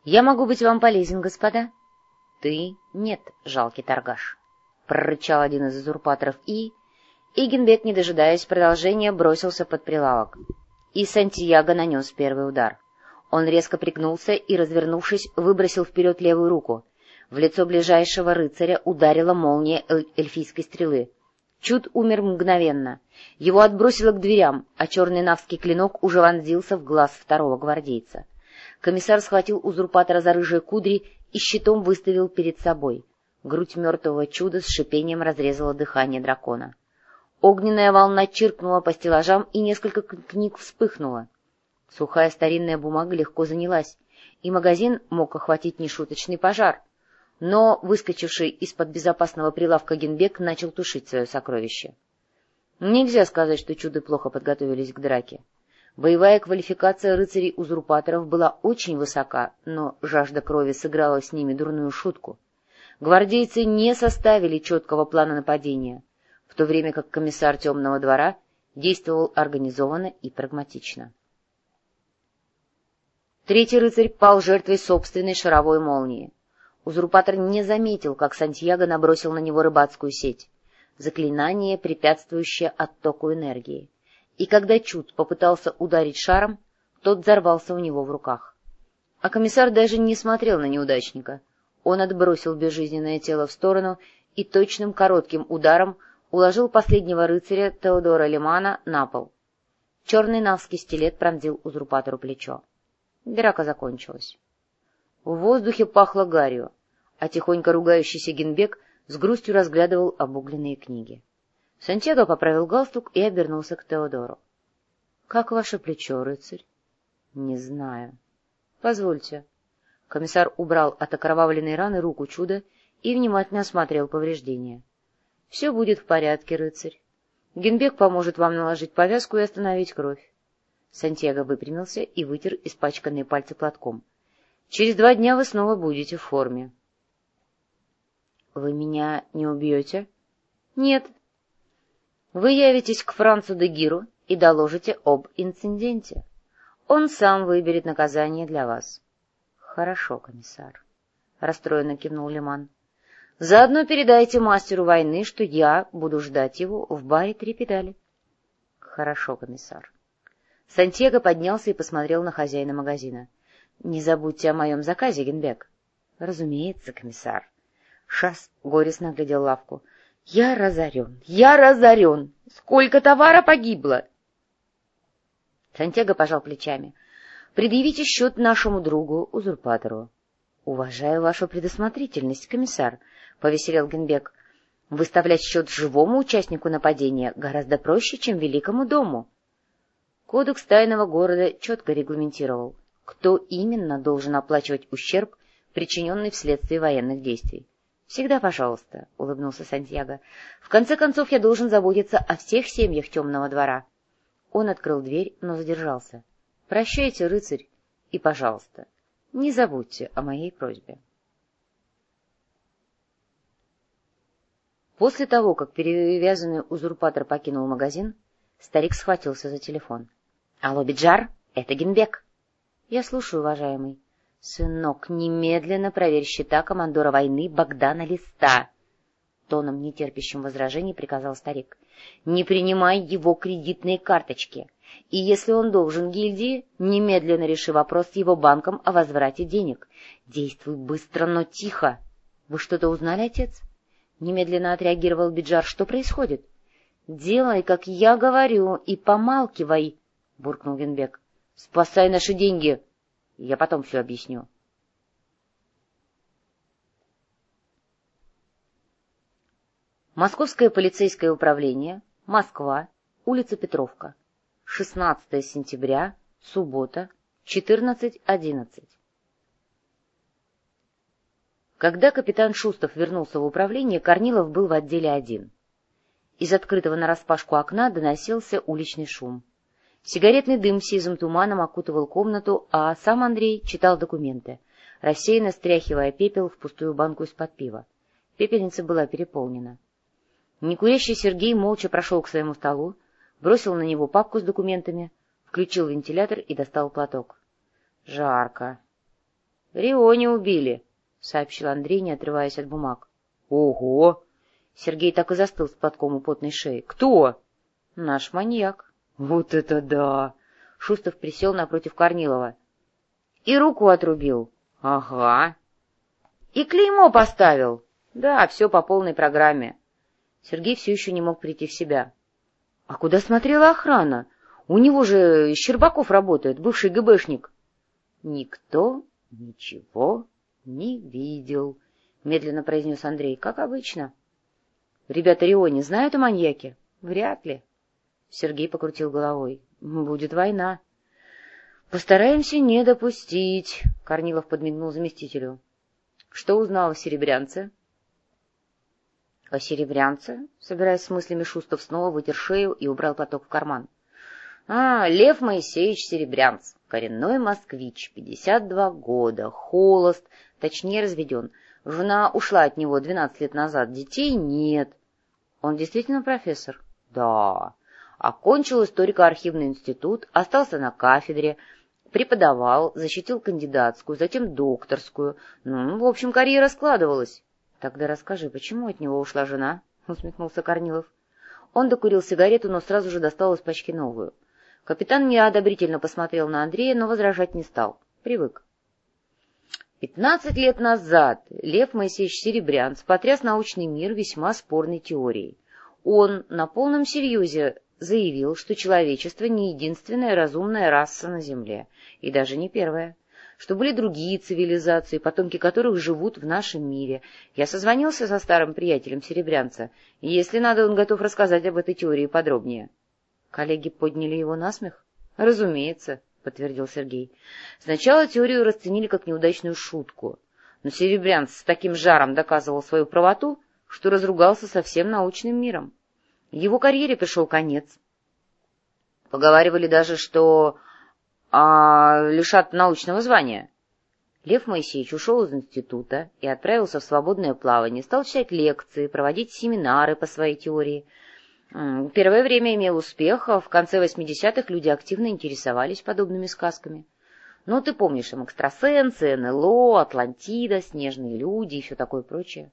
— Я могу быть вам полезен, господа? — Ты нет, жалкий торгаш, — прорычал один из узурпаторов и... Игенбек, не дожидаясь продолжения, бросился под прилавок. И Сантьяго нанес первый удар. Он резко пригнулся и, развернувшись, выбросил вперед левую руку. В лицо ближайшего рыцаря ударила молния эльфийской стрелы. Чуд умер мгновенно. Его отбросило к дверям, а черный навский клинок уже вонзился в глаз второго гвардейца. Комиссар схватил узурпатора за рыжие кудри и щитом выставил перед собой. Грудь мертвого чуда с шипением разрезала дыхание дракона. Огненная волна чиркнула по стеллажам, и несколько книг вспыхнуло. Сухая старинная бумага легко занялась, и магазин мог охватить нешуточный пожар. Но, выскочивший из-под безопасного прилавка Генбек, начал тушить свое сокровище. Нельзя сказать, что чуды плохо подготовились к драке. Боевая квалификация рыцарей-узурпаторов была очень высока, но жажда крови сыграла с ними дурную шутку. Гвардейцы не составили четкого плана нападения — в то время как комиссар Темного двора действовал организованно и прагматично. Третий рыцарь пал жертвой собственной шаровой молнии. Узурпатор не заметил, как Сантьяго набросил на него рыбацкую сеть, заклинание, препятствующее оттоку энергии. И когда Чуд попытался ударить шаром, тот взорвался у него в руках. А комиссар даже не смотрел на неудачника. Он отбросил безжизненное тело в сторону и точным коротким ударом уложил последнего рыцаря Теодора Лимана на пол. Черный навский стилет пронзил узурпатору плечо. Драка закончилась. В воздухе пахло гарью, а тихонько ругающийся Генбек с грустью разглядывал обугленные книги. Сантьяго поправил галстук и обернулся к Теодору. — Как ваше плечо, рыцарь? — Не знаю. — Позвольте. Комиссар убрал от окровавленной раны руку чуда и внимательно осмотрел повреждения. — все будет в порядке, рыцарь. Генбек поможет вам наложить повязку и остановить кровь. Сантьяго выпрямился и вытер испачканные пальцы платком. — Через два дня вы снова будете в форме. — Вы меня не убьете? — Нет. Вы явитесь к Францу де Гиру и доложите об инциденте. Он сам выберет наказание для вас. — Хорошо, комиссар, — расстроенно кивнул Лиман. Заодно передайте мастеру войны, что я буду ждать его в баре «Три педали». — Хорошо, комиссар. Сантьяго поднялся и посмотрел на хозяина магазина. — Не забудьте о моем заказе, Генбек. — Разумеется, комиссар. Шас горестно глядел лавку. — Я разорен, я разорен! Сколько товара погибло! Сантьяго пожал плечами. — Предъявите счет нашему другу-узурпатору. — Уважаю вашу предусмотрительность, комиссар, — повеселел Генбек. — Выставлять счет живому участнику нападения гораздо проще, чем великому дому. Кодекс тайного города четко регламентировал, кто именно должен оплачивать ущерб, причиненный вследствие военных действий. — Всегда пожалуйста, — улыбнулся Сантьяго. — В конце концов, я должен заботиться о всех семьях темного двора. Он открыл дверь, но задержался. — Прощайте, рыцарь, и, пожалуйста, — не забудьте о моей просьбе. После того, как перевязанный узурпатор покинул магазин, старик схватился за телефон. — Алло, Биджар, это Генбек. — Я слушаю, уважаемый. — Сынок, немедленно проверь счета командора войны Богдана Листа. Тоном, нетерпящим возражений, приказал старик. — Не принимай его кредитные карточки. — и если он должен гильдии, немедленно реши вопрос с его банком о возврате денег. Действуй быстро, но тихо. Вы что-то узнали, отец? Немедленно отреагировал Биджар. Что происходит? Делай, как я говорю, и помалкивай, буркнул Венбек. Спасай наши деньги. Я потом все объясню. Московское полицейское управление, Москва, улица Петровка. 16 сентября, суббота, 14.11. Когда капитан Шустов вернулся в управление, Корнилов был в отделе один. Из открытого нараспашку окна доносился уличный шум. Сигаретный дым сизым туманом окутывал комнату, а сам Андрей читал документы, рассеянно стряхивая пепел в пустую банку из-под пива. Пепельница была переполнена. Некурящий Сергей молча прошел к своему столу, бросил на него папку с документами, включил вентилятор и достал платок. — Жарко. — Риони убили, — сообщил Андрей, не отрываясь от бумаг. — Ого! Сергей так и застыл с платком у потной шеи. — Кто? — Наш маньяк. — Вот это да! Шустов присел напротив Корнилова. — И руку отрубил. — Ага. — И клеймо поставил. — Да, все по полной программе. Сергей все еще не мог прийти в себя. — А куда смотрела охрана? У него же Щербаков работает, бывший ГБшник. — Никто ничего не видел, — медленно произнес Андрей, — как обычно. — Ребята Риони знают о маньяке? — Вряд ли. Сергей покрутил головой. — Будет война. — Постараемся не допустить, — Корнилов подмигнул заместителю. — Что узнал о серебрянце? — О серебрянце? — собираясь с мыслями, Шустов снова вытер шею и убрал платок в карман. — А, Лев Моисеевич Серебрянц, коренной москвич, 52 года, холост, точнее разведен. Жена ушла от него 12 лет назад, детей нет. — Он действительно профессор? — Да. Окончил историко-архивный институт, остался на кафедре, преподавал, защитил кандидатскую, затем докторскую. Ну, в общем, карьера складывалась. — Тогда расскажи, почему от него ушла жена? — усмехнулся Корнилов. Он докурил сигарету, но сразу же достал из пачки новую. Капитан неодобрительно посмотрел на Андрея, но возражать не стал. Привык. Пятнадцать лет назад Лев Моисеевич Серебрянц потряс научный мир весьма спорной теорией. Он на полном серьезе заявил, что человечество не единственная разумная раса на Земле, и даже не первая, что были другие цивилизации, потомки которых живут в нашем мире. Я созвонился со старым приятелем Серебрянца, и если надо, он готов рассказать об этой теории подробнее. Коллеги подняли его на смех? Разумеется, — подтвердил Сергей. Сначала теорию расценили как неудачную шутку, но Серебрянц с таким жаром доказывал свою правоту, что разругался со всем научным миром. Его карьере пришел конец. Поговаривали даже, что а, лишат научного звания. Лев Моисеевич ушел из института и отправился в свободное плавание, стал читать лекции, проводить семинары по своей теории. Первое время имел успех, а в конце 80-х люди активно интересовались подобными сказками. Ну, ты помнишь, им экстрасенсы, НЛО, Атлантида, снежные люди и все такое прочее.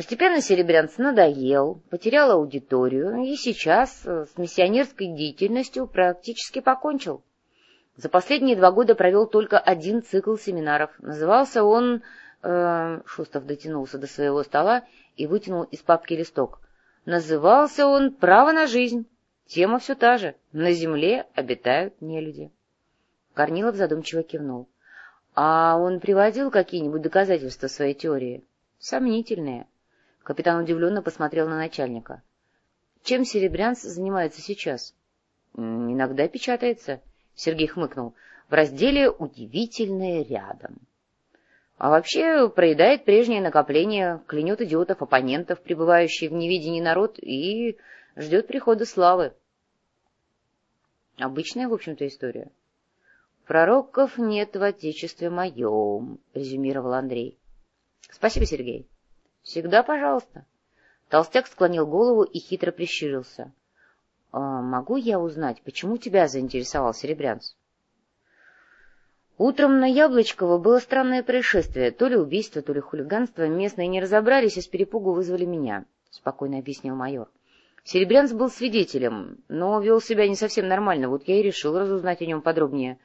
Постепенно Серебрянц надоел, потерял аудиторию и сейчас э, с миссионерской деятельностью практически покончил. За последние два года провел только один цикл семинаров. Назывался он... Э, Шустов дотянулся до своего стола и вытянул из папки листок. Назывался он «Право на жизнь». Тема все та же. На земле обитают нелюди. Корнилов задумчиво кивнул. А он приводил какие-нибудь доказательства своей теории? Сомнительные. Капитан удивленно посмотрел на начальника. — Чем Серебрянц занимается сейчас? — Иногда печатается, — Сергей хмыкнул, — в разделе «Удивительное рядом». А вообще проедает прежнее накопление, клянет идиотов-оппонентов, пребывающих в невидении народ, и ждет прихода славы. Обычная, в общем-то, история. «Пророков нет в отечестве моем», — резюмировал Андрей. «Спасибо, Сергей». Всегда пожалуйста. Толстяк склонил голову и хитро прищурился. «А, — Могу я узнать, почему тебя заинтересовал Серебрянц? Утром на Яблочково было странное происшествие. То ли убийство, то ли хулиганство. Местные не разобрались и с перепугу вызвали меня, — спокойно объяснил майор. Серебрянц был свидетелем, но вел себя не совсем нормально. Вот я и решил разузнать о нем подробнее.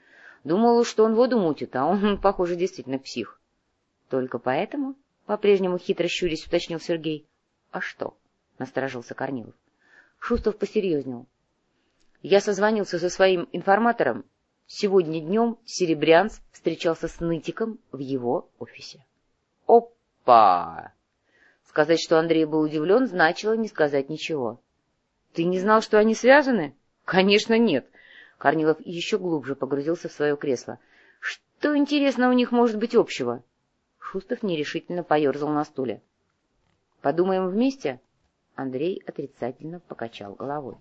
Думал, что он воду мутит, а он, похоже, действительно псих. — Только поэтому? —— по-прежнему хитро щурясь уточнил Сергей. — А что? — насторожился Корнилов. Шустов посерьезнел. — Я созвонился со своим информатором. Сегодня днем Серебрянц встречался с нытиком в его офисе. — Опа! Сказать, что Андрей был удивлен, значило не сказать ничего. — Ты не знал, что они связаны? — Конечно, нет. Корнилов еще глубже погрузился в свое кресло. — Что, интересно, у них может быть общего? — Шустов нерешительно поерзал на стуле. — Подумаем вместе? Андрей отрицательно покачал головой.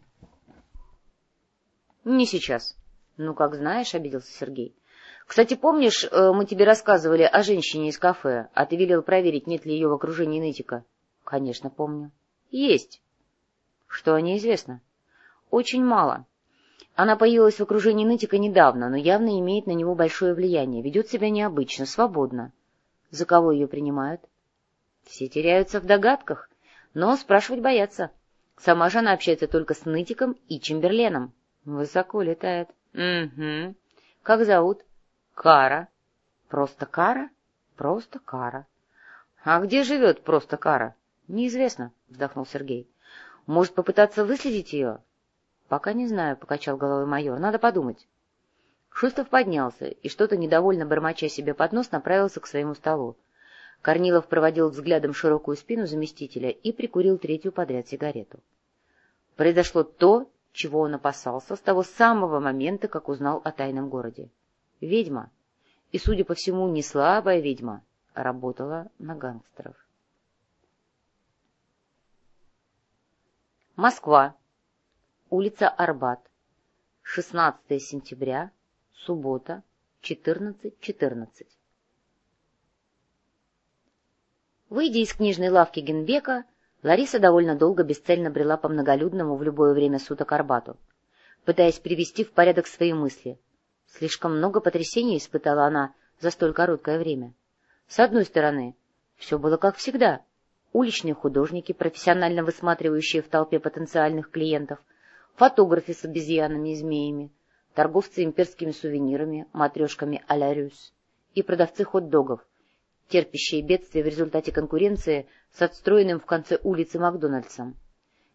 — Не сейчас. — Ну, как знаешь, — обиделся Сергей. — Кстати, помнишь, э, мы тебе рассказывали о женщине из кафе, а ты велел проверить, нет ли ее в окружении нытика? — Конечно, помню. — Есть. — Что о ней известно? — Очень мало. Она появилась в окружении нытика недавно, но явно имеет на него большое влияние, ведет себя необычно, свободно. За кого ее принимают? Все теряются в догадках, но спрашивать боятся. Сама же она общается только с нытиком и Чемберленом. Высоко летает. Угу. Как зовут? Кара. Просто Кара? Просто Кара. А где живет просто Кара? Неизвестно, вздохнул Сергей. Может, попытаться выследить ее? Пока не знаю, покачал головой майор. Надо подумать. Шустов поднялся и, что-то недовольно бормоча себе под нос, направился к своему столу. Корнилов проводил взглядом широкую спину заместителя и прикурил третью подряд сигарету. Произошло то, чего он опасался с того самого момента, как узнал о тайном городе. Ведьма, и, судя по всему, не слабая ведьма, работала на гангстеров. Москва. Улица Арбат. 16 сентября. Суббота. 14.14. .14. Выйдя из книжной лавки Генбека, Лариса довольно долго бесцельно брела по многолюдному в любое время суток Арбату, пытаясь привести в порядок свои мысли. Слишком много потрясений испытала она за столь короткое время. С одной стороны, все было как всегда. Уличные художники, профессионально высматривающие в толпе потенциальных клиентов, фотографы с обезьянами и змеями, торговцы имперскими сувенирами, матрешками а-ля и продавцы хот-догов, терпящие бедствия в результате конкуренции с отстроенным в конце улицы Макдональдсом.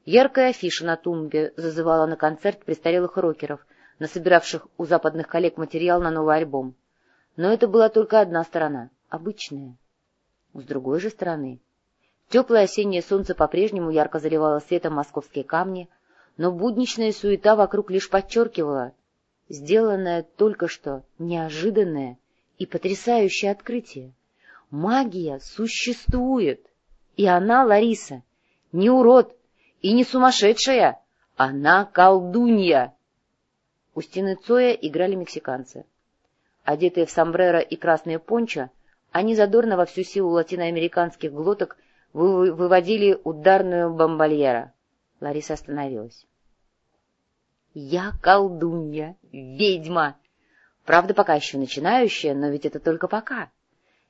Яркая афиша на тумбе зазывала на концерт престарелых рокеров, насобиравших у западных коллег материал на новый альбом. Но это была только одна сторона, обычная. С другой же стороны, теплое осеннее солнце по-прежнему ярко заливало светом московские камни, но будничная суета вокруг лишь подчеркивала сделанное только что неожиданное и потрясающее открытие. Магия существует. И она, Лариса, не урод и не сумасшедшая. Она колдунья. У стены Цоя играли мексиканцы. Одетые в сомбреро и красные пончо, они задорно во всю силу латиноамериканских глоток вы выводили ударную бомбальера. Лариса остановилась. «Я колдунья, ведьма. Правда, пока еще начинающая, но ведь это только пока.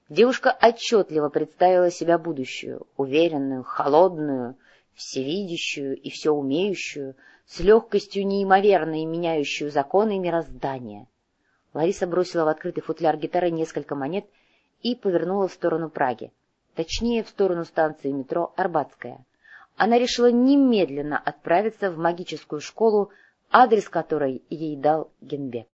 Девушка отчетливо представила себя будущую, уверенную, холодную, всевидящую и все умеющую, с легкостью неимоверной меняющую законы мироздания. Лариса бросила в открытый футляр гитары несколько монет и повернула в сторону Праги, точнее, в сторону станции метро Арбатская. Она решила немедленно отправиться в магическую школу, адрес которой ей дал Генбек.